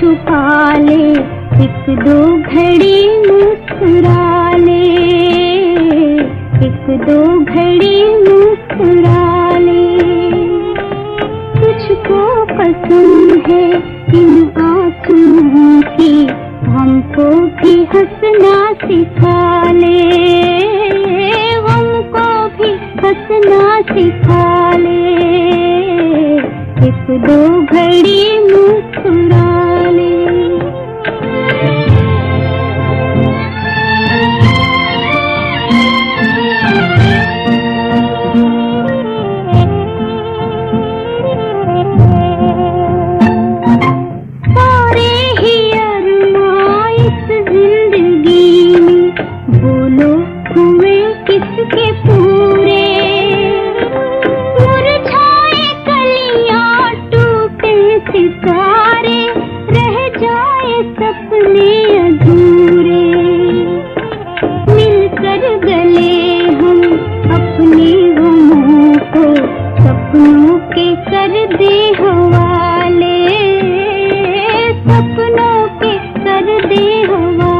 छुपा ले दो घड़ी मुस्कुराले। एक दो घड़ी मुस्कुराले। कुछ को पसंद है इन आँखों की छुपा ले। हमको भी हंसना सिखा ले। एक दो घड़ी मुस्कुरा ले तुझको पसंद है इन आंसुओं की हमको भी हंसना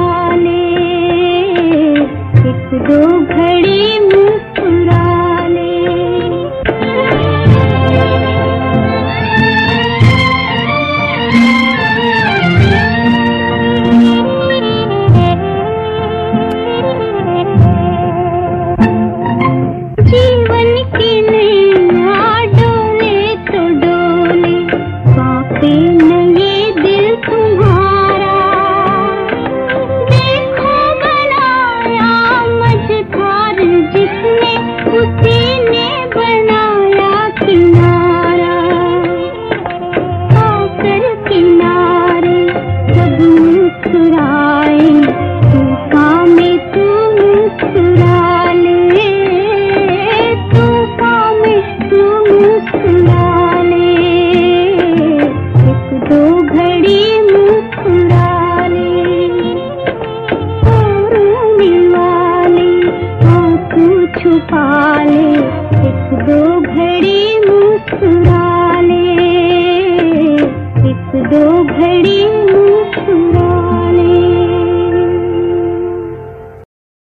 सिखा ले हमको भी हंसना सिखा पाले एक दो घड़ी मुस्कुरा ले एक दो घड़ी